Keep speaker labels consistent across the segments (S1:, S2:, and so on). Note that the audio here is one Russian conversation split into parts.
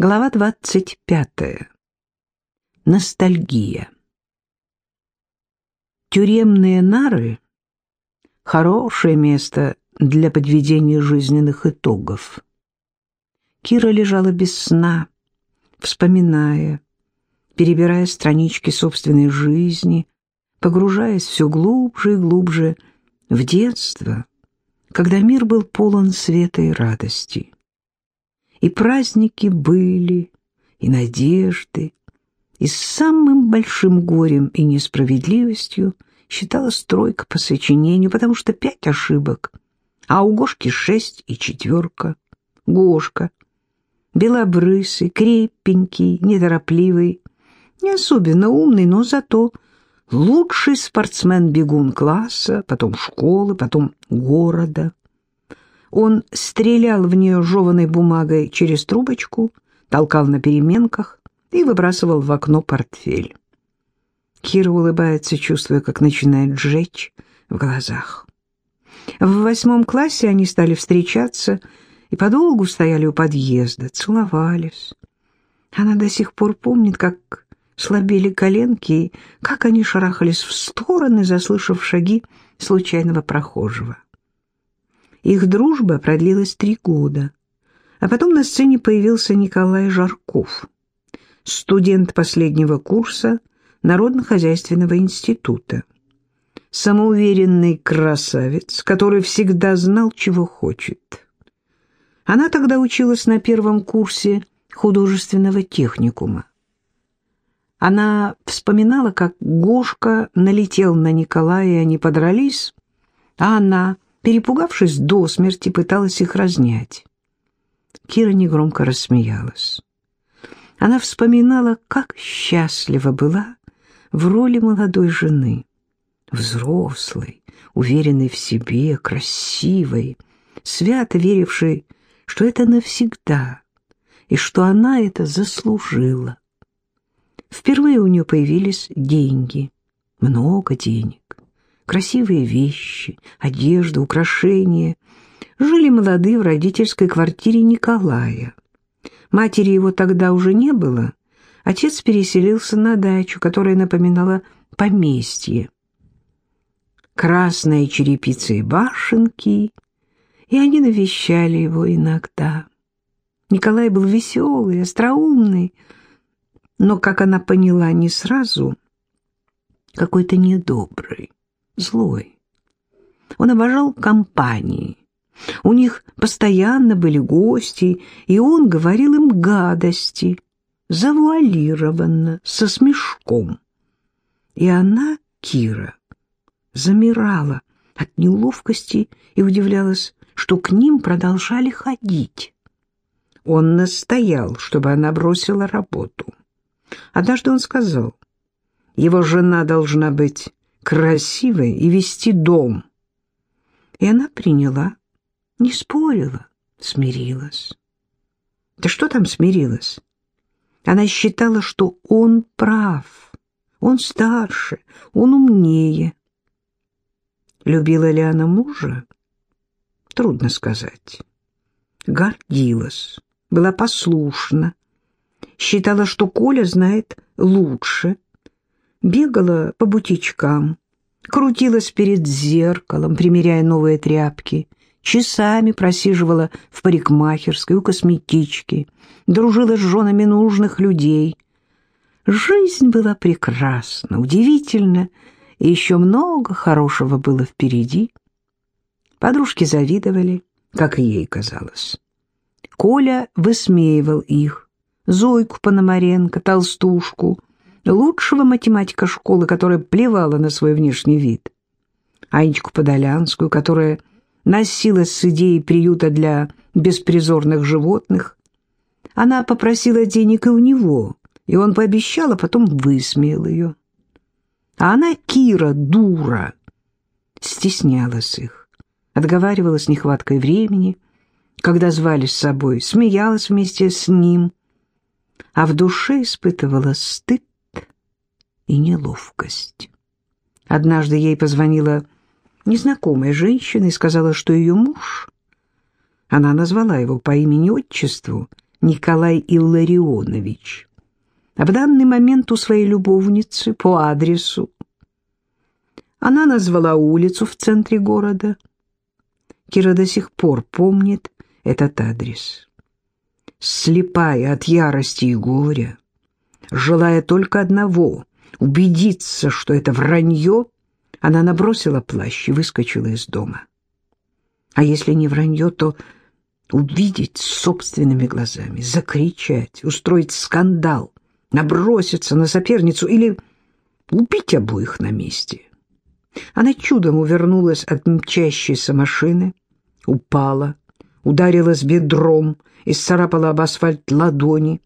S1: Глава 25. Ностальгия. Тюремные нары — хорошее место для подведения жизненных итогов. Кира лежала без сна, вспоминая, перебирая странички собственной жизни, погружаясь все глубже и глубже в детство, когда мир был полон света и радости. И праздники были, и надежды, и самым большим горем и несправедливостью считала стройка по сочинению, потому что пять ошибок, а у Гошки шесть и четверка. Гошка, белобрысый, крепенький, неторопливый, не особенно умный, но зато лучший спортсмен-бегун класса, потом школы, потом города. Он стрелял в нее жеванной бумагой через трубочку, толкал на переменках и выбрасывал в окно портфель. Кира улыбается, чувствуя, как начинает сжечь в глазах. В восьмом классе они стали встречаться и подолгу стояли у подъезда, целовались. Она до сих пор помнит, как слабели коленки и как они шарахались в стороны, заслышав шаги случайного прохожего. Их дружба продлилась три года, а потом на сцене появился Николай Жарков, студент последнего курса Народно-хозяйственного института. Самоуверенный красавец, который всегда знал, чего хочет. Она тогда училась на первом курсе художественного техникума. Она вспоминала, как Гошка налетел на Николая, и они подрались, а она перепугавшись до смерти, пыталась их разнять. Кира негромко рассмеялась. Она вспоминала, как счастлива была в роли молодой жены, взрослой, уверенной в себе, красивой, свято верившей, что это навсегда, и что она это заслужила. Впервые у нее появились деньги, много денег красивые вещи, одежда, украшения. Жили молодые в родительской квартире Николая. Матери его тогда уже не было. Отец переселился на дачу, которая напоминала поместье. Красные черепицы и башенки, и они навещали его иногда. Николай был веселый, остроумный, но, как она поняла не сразу, какой-то недобрый злой. Он обожал компании. У них постоянно были гости, и он говорил им гадости, завуалированно, со смешком. И она, Кира, замирала от неловкости и удивлялась, что к ним продолжали ходить. Он настоял, чтобы она бросила работу. Однажды он сказал, его жена должна быть красивой и вести дом. И она приняла, не спорила, смирилась. Да что там смирилась? Она считала, что он прав, он старше, он умнее. Любила ли она мужа? Трудно сказать. Гордилась, была послушна, считала, что Коля знает лучше, бегала по бутичкам, крутилась перед зеркалом, примеряя новые тряпки, часами просиживала в парикмахерской у косметички, дружила с женами нужных людей. Жизнь была прекрасна, удивительна, и еще много хорошего было впереди. Подружки завидовали, как и ей казалось. Коля высмеивал их, Зойку Пономаренко, толстушку, лучшего математика школы, которая плевала на свой внешний вид, Анечку Подолянскую, которая носилась с идеей приюта для беспризорных животных. Она попросила денег и у него, и он пообещал, а потом высмеял ее. А она, Кира, дура, стеснялась их, отговаривалась нехваткой времени, когда звали с собой, смеялась вместе с ним, а в душе испытывала стыд и неловкость. Однажды ей позвонила незнакомая женщина и сказала, что ее муж, она назвала его по имени-отчеству, Николай Илларионович. А в данный момент у своей любовницы по адресу. Она назвала улицу в центре города. Кира до сих пор помнит этот адрес. Слепая от ярости и горя, желая только одного — убедиться, что это вранье, она набросила плащ и выскочила из дома. А если не вранье, то увидеть собственными глазами, закричать, устроить скандал, наброситься на соперницу или убить обоих на месте. Она чудом увернулась от мчащейся машины, упала, ударилась бедром и сцарапала об асфальт ладони.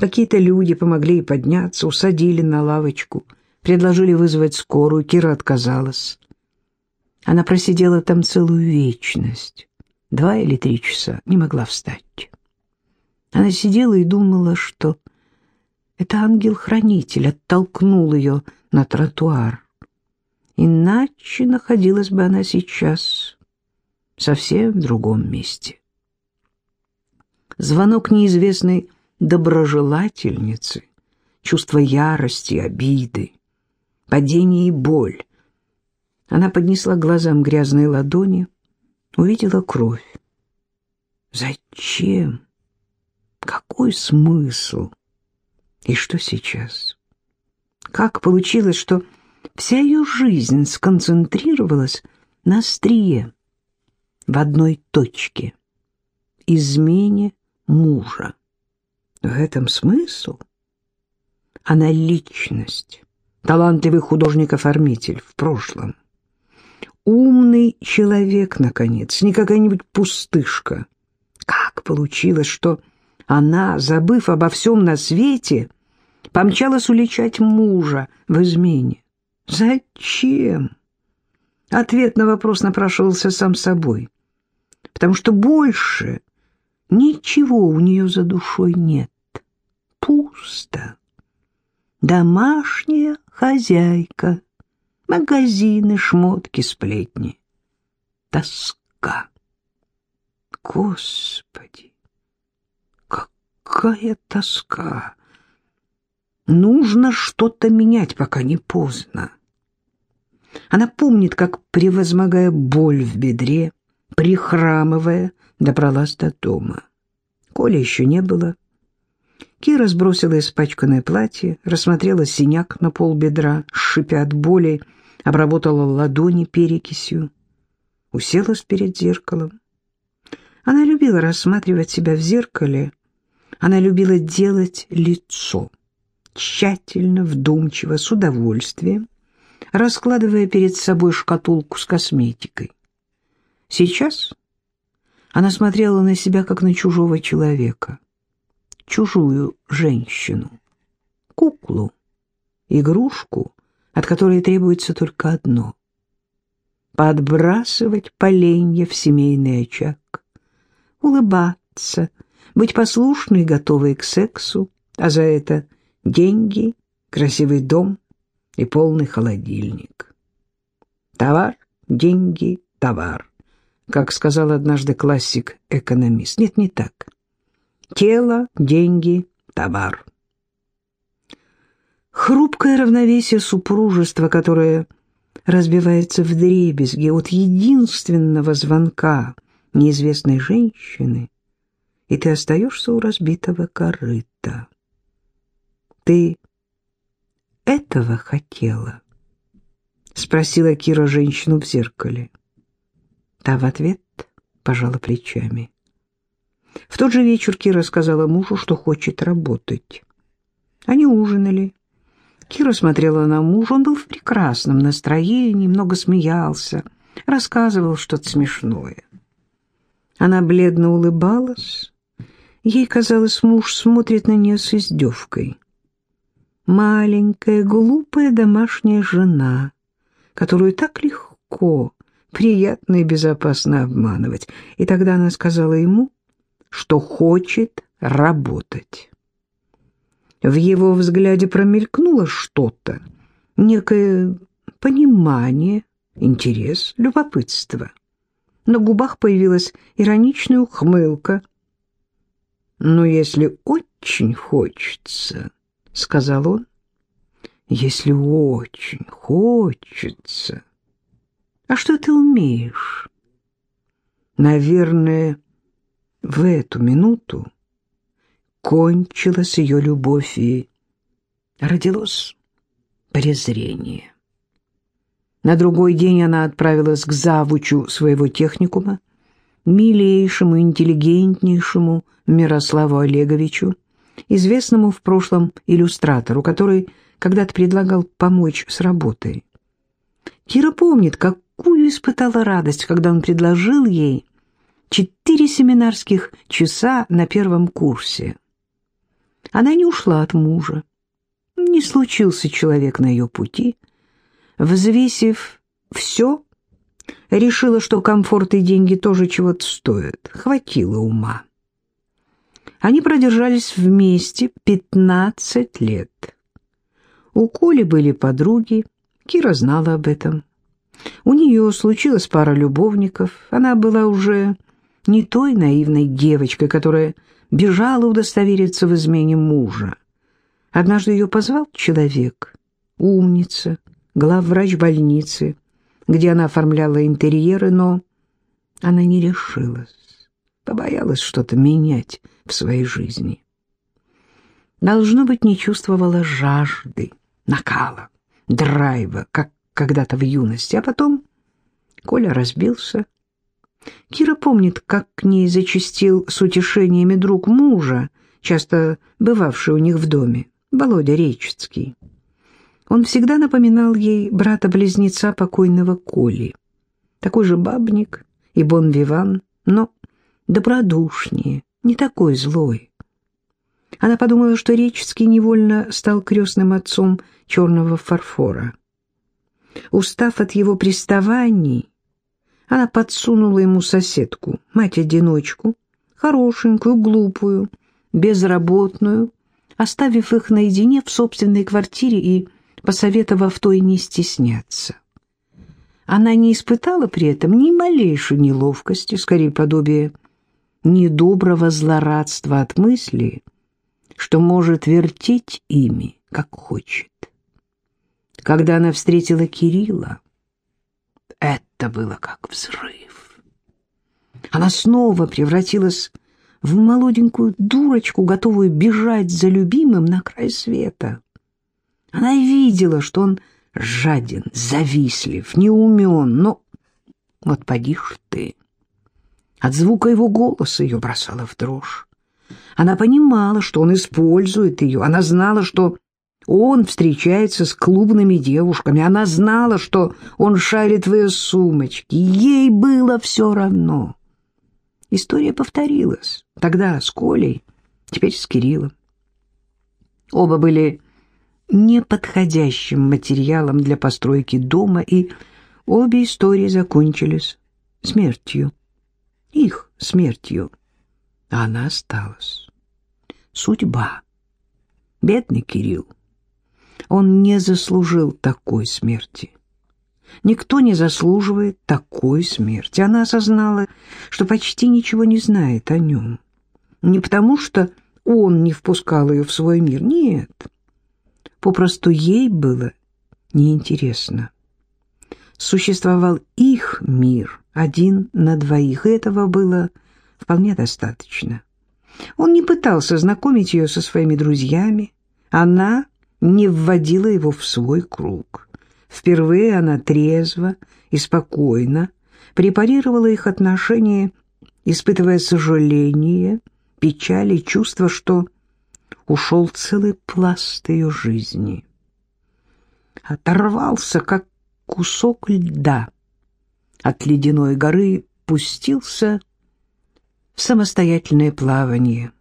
S1: Какие-то люди помогли ей подняться, усадили на лавочку, предложили вызвать скорую, Кира отказалась. Она просидела там целую вечность, два или три часа, не могла встать. Она сидела и думала, что это ангел-хранитель оттолкнул ее на тротуар. Иначе находилась бы она сейчас совсем в другом месте. Звонок неизвестной доброжелательницы, чувство ярости, обиды, падение и боль. Она поднесла глазам грязные ладони, увидела кровь. Зачем? Какой смысл? И что сейчас? Как получилось, что вся ее жизнь сконцентрировалась на острие, в одной точке — измене мужа? В этом смысл? Она личность, талантливый художник-оформитель в прошлом. Умный человек, наконец, не какая-нибудь пустышка. Как получилось, что она, забыв обо всем на свете, помчалась уличать мужа в измене? Зачем? Ответ на вопрос напрашивался сам собой. Потому что больше ничего у нее за душой нет. Пусто. Домашняя хозяйка. Магазины, шмотки, сплетни. Тоска. Господи, какая тоска! Нужно что-то менять, пока не поздно. Она помнит, как, превозмогая боль в бедре, прихрамывая, добралась до дома. Коля еще не было. Кира сбросила испачканное платье, рассмотрела синяк на пол бедра, шипя от боли, обработала ладони перекисью, уселась перед зеркалом. Она любила рассматривать себя в зеркале, она любила делать лицо тщательно, вдумчиво, с удовольствием, раскладывая перед собой шкатулку с косметикой. Сейчас она смотрела на себя, как на чужого человека, чужую женщину, куклу, игрушку, от которой требуется только одно — подбрасывать поленья в семейный очаг, улыбаться, быть послушной и готовой к сексу, а за это — деньги, красивый дом и полный холодильник. Товар, деньги, товар, как сказал однажды классик-экономист. Нет, не так. Тело, деньги, товар. Хрупкое равновесие супружества, которое разбивается в дребезги от единственного звонка неизвестной женщины, и ты остаешься у разбитого корыта. «Ты этого хотела?» — спросила Кира женщину в зеркале. Та в ответ пожала плечами. В тот же вечер Кира сказала мужу, что хочет работать. Они ужинали. Кира смотрела на мужа, он был в прекрасном настроении, много смеялся, рассказывал что-то смешное. Она бледно улыбалась. Ей казалось, муж смотрит на нее с издевкой маленькая, глупая домашняя жена, которую так легко, приятно и безопасно обманывать. И тогда она сказала ему, что хочет работать. В его взгляде промелькнуло что-то, некое понимание, интерес, любопытство. На губах появилась ироничная ухмылка. «Ну, если очень хочется», — сказал он, — «если очень хочется». «А что ты умеешь?» Наверное, в эту минуту кончилась ее любовь и родилось презрение. На другой день она отправилась к завучу своего техникума, милейшему, интеллигентнейшему Мирославу Олеговичу, известному в прошлом иллюстратору, который когда-то предлагал помочь с работой. Кира помнит, какую испытала радость, когда он предложил ей четыре семинарских часа на первом курсе. Она не ушла от мужа. Не случился человек на ее пути. Взвесив все, решила, что комфорт и деньги тоже чего-то стоят. Хватило ума. Они продержались вместе пятнадцать лет. У Коли были подруги, Кира знала об этом. У нее случилась пара любовников, она была уже не той наивной девочкой, которая бежала удостовериться в измене мужа. Однажды ее позвал человек, умница, главврач больницы, где она оформляла интерьеры, но она не решилась, побоялась что-то менять в своей жизни. Должно быть, не чувствовала жажды, накала, драйва, как когда-то в юности, а потом Коля разбился, Кира помнит, как к ней зачастил с утешениями друг мужа, часто бывавший у них в доме, Володя Речицкий. Он всегда напоминал ей брата-близнеца покойного Коли. Такой же бабник и бон-виван, но добродушнее, не такой злой. Она подумала, что Речицкий невольно стал крестным отцом черного фарфора. Устав от его приставаний, она подсунула ему соседку, мать-одиночку, хорошенькую, глупую, безработную, оставив их наедине в собственной квартире и посоветовав той не стесняться. Она не испытала при этом ни малейшей неловкости, скорее подобие недоброго злорадства от мысли, что может вертеть ими, как хочет. Когда она встретила Кирилла, это было как взрыв. Она снова превратилась в молоденькую дурочку, готовую бежать за любимым на край света. Она видела, что он жаден, завистлив, неумен, но вот поди ж ты. От звука его голоса ее бросало в дрожь. Она понимала, что он использует ее. Она знала, что он встречается с клубными девушками. Она знала, что он шарит в ее сумочке. Ей было все равно. История повторилась. Тогда с Колей, теперь с Кириллом. Оба были неподходящим материалом для постройки дома, и обе истории закончились смертью. Их смертью. А она осталась. Судьба. Бедный Кирилл. Он не заслужил такой смерти. Никто не заслуживает такой смерти. Она осознала, что почти ничего не знает о нем. Не потому, что он не впускал ее в свой мир, нет. Попросту ей было неинтересно. Существовал их мир, один на двоих, и этого было вполне достаточно. Он не пытался знакомить ее со своими друзьями. Она не вводила его в свой круг. Впервые она трезво и спокойно препарировала их отношения, испытывая сожаление, печаль и чувство, что ушел целый пласт ее жизни. Оторвался, как кусок льда от ледяной горы, пустился в самостоятельное плавание.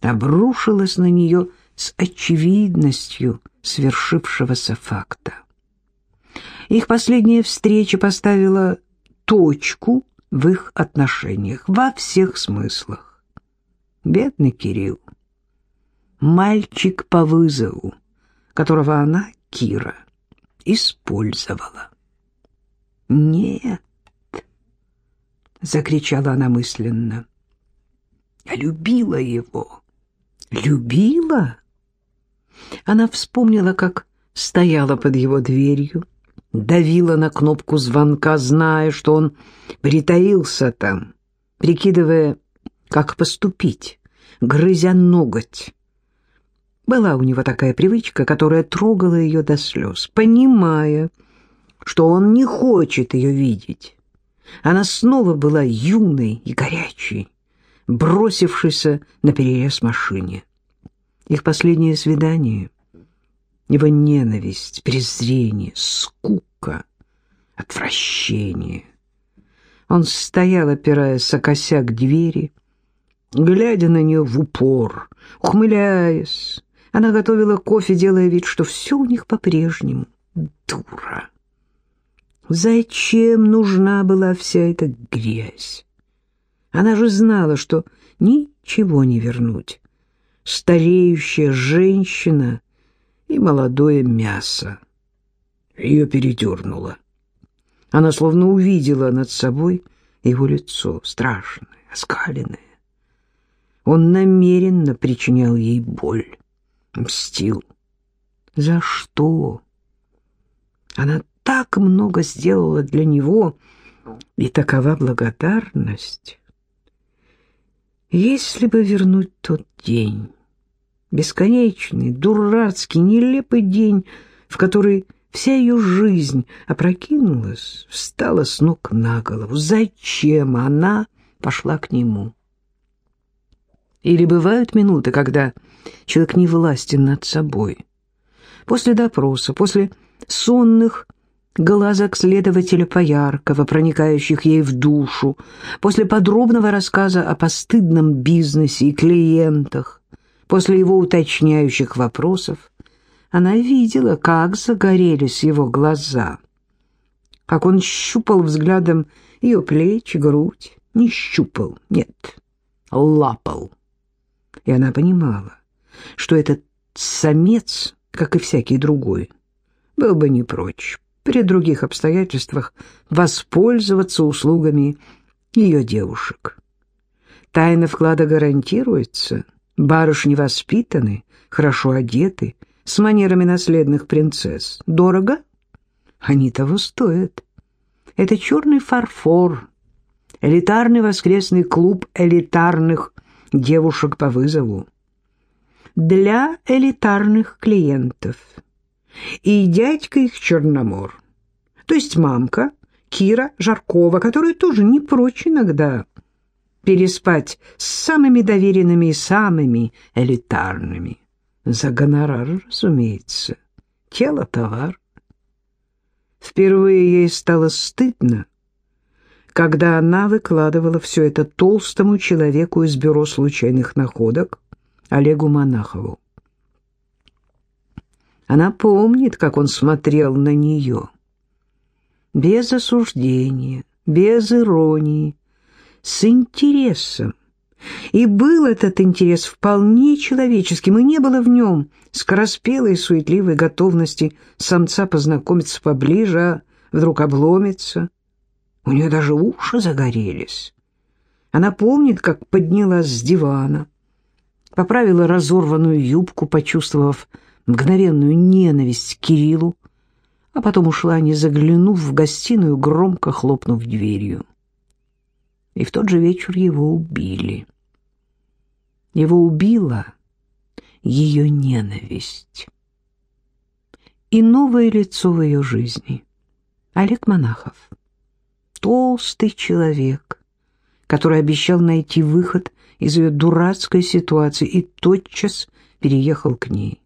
S1: Обрушилась на нее с очевидностью свершившегося факта. Их последняя встреча поставила точку в их отношениях во всех смыслах. Бедный Кирилл. Мальчик по вызову, которого она, Кира, использовала. «Нет!» — закричала она мысленно. Я любила его. Любила? Она вспомнила, как стояла под его дверью, давила на кнопку звонка, зная, что он притаился там, прикидывая, как поступить, грызя ноготь. Была у него такая привычка, которая трогала ее до слез, понимая, что он не хочет ее видеть. Она снова была юной и горячей, бросившейся на перерез машине. Их последнее свидание, его ненависть, презрение, скука, отвращение. Он стоял, опираясь о косяк двери, глядя на нее в упор, ухмыляясь. Она готовила кофе, делая вид, что все у них по-прежнему. Дура! Зачем нужна была вся эта грязь? Она же знала, что ничего не вернуть. Стареющая женщина и молодое мясо. Ее передернуло. Она словно увидела над собой его лицо, страшное, оскаленное. Он намеренно причинял ей боль, мстил. За что? Она так много сделала для него, и такова благодарность. Если бы вернуть тот день, бесконечный, дурацкий, нелепый день, в который вся ее жизнь опрокинулась, встала с ног на голову. Зачем она пошла к нему? Или бывают минуты, когда человек не властен над собой. После допроса, после сонных глазок следователя Пояркова, проникающих ей в душу, после подробного рассказа о постыдном бизнесе и клиентах, после его уточняющих вопросов, она видела, как загорелись его глаза, как он щупал взглядом ее плечи, грудь. Не щупал, нет, лапал. И она понимала, что этот самец, как и всякий другой, был бы не прочь при других обстоятельствах воспользоваться услугами ее девушек. Тайна вклада гарантируется, барышни воспитаны, хорошо одеты, с манерами наследных принцесс. Дорого? Они того стоят. Это черный фарфор, элитарный воскресный клуб элитарных девушек по вызову. Для элитарных клиентов – и дядька их Черномор, то есть мамка Кира Жаркова, которая тоже не прочь иногда переспать с самыми доверенными и самыми элитарными. За гонорар, разумеется. Тело — товар. Впервые ей стало стыдно, когда она выкладывала все это толстому человеку из бюро случайных находок Олегу Монахову. Она помнит, как он смотрел на нее. Без осуждения, без иронии, с интересом. И был этот интерес вполне человеческим, и не было в нем скороспелой суетливой готовности самца познакомиться поближе, а вдруг обломится. У нее даже уши загорелись. Она помнит, как поднялась с дивана, поправила разорванную юбку, почувствовав, мгновенную ненависть к Кириллу, а потом ушла, не заглянув в гостиную, громко хлопнув дверью. И в тот же вечер его убили. Его убила ее ненависть. И новое лицо в ее жизни — Олег Монахов. Толстый человек, который обещал найти выход из ее дурацкой ситуации и тотчас переехал к ней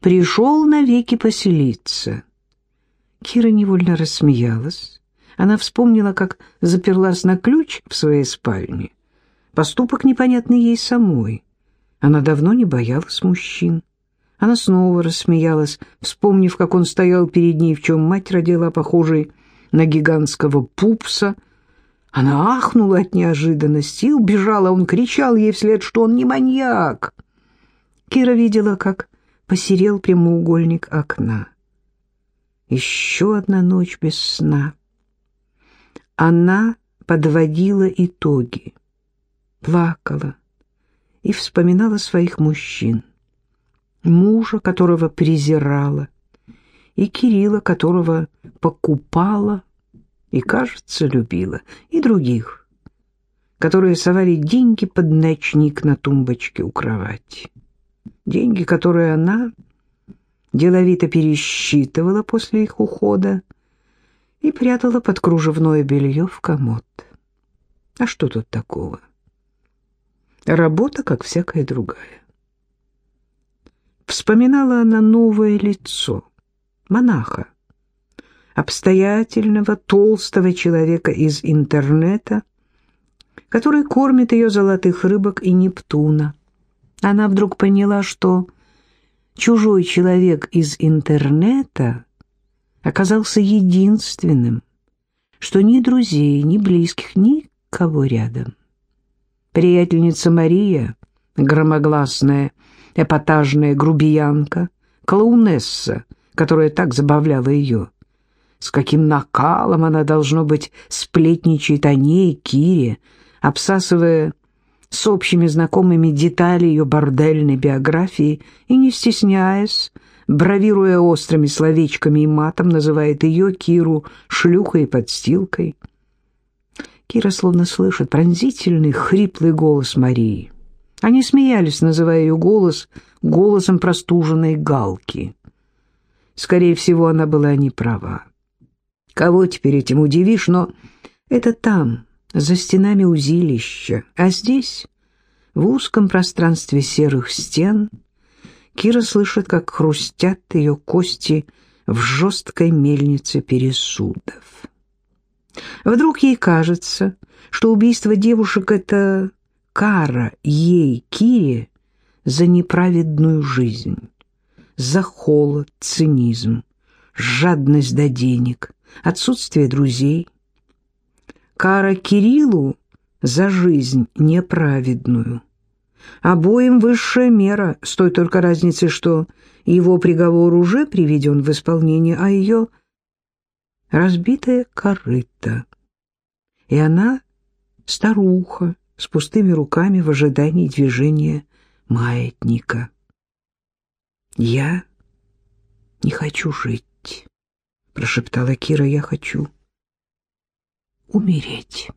S1: пришел навеки поселиться. Кира невольно рассмеялась. Она вспомнила, как заперлась на ключ в своей спальне. Поступок непонятный ей самой. Она давно не боялась мужчин. Она снова рассмеялась, вспомнив, как он стоял перед ней, в чем мать родила, похожий на гигантского пупса. Она ахнула от неожиданности и убежала. Он кричал ей вслед, что он не маньяк. Кира видела, как посерел прямоугольник окна. Еще одна ночь без сна. Она подводила итоги. плакала и вспоминала своих мужчин. Мужа, которого презирала, и Кирилла, которого покупала и, кажется, любила, и других, которые совали деньги под ночник на тумбочке у кровати. Деньги, которые она деловито пересчитывала после их ухода и прятала под кружевное белье в комод. А что тут такого? Работа, как всякая другая. Вспоминала она новое лицо, монаха, обстоятельного, толстого человека из интернета, который кормит ее золотых рыбок и Нептуна. Она вдруг поняла, что чужой человек из интернета оказался единственным, что ни друзей, ни близких, никого рядом. Приятельница Мария, громогласная, эпатажная грубиянка, клоунесса, которая так забавляла ее. С каким накалом она, должно быть, сплетничает о ней, Кире, обсасывая с общими знакомыми детали ее бордельной биографии и, не стесняясь, бравируя острыми словечками и матом, называет ее, Киру, шлюхой и подстилкой. Кира словно слышит пронзительный, хриплый голос Марии. Они смеялись, называя ее голос голосом простуженной галки. Скорее всего, она была не права. Кого теперь этим удивишь, но это там, за стенами узилища, а здесь, в узком пространстве серых стен, Кира слышит, как хрустят ее кости в жесткой мельнице пересудов. Вдруг ей кажется, что убийство девушек — это кара ей, Кире, за неправедную жизнь, за холод, цинизм, жадность до денег, отсутствие друзей — Кара Кириллу за жизнь неправедную. Обоим высшая мера, с той только разницей, что его приговор уже приведен в исполнение, а ее разбитая корыта. И она старуха с пустыми руками в ожидании движения маятника. «Я не хочу жить», — прошептала Кира, — «я хочу умереть.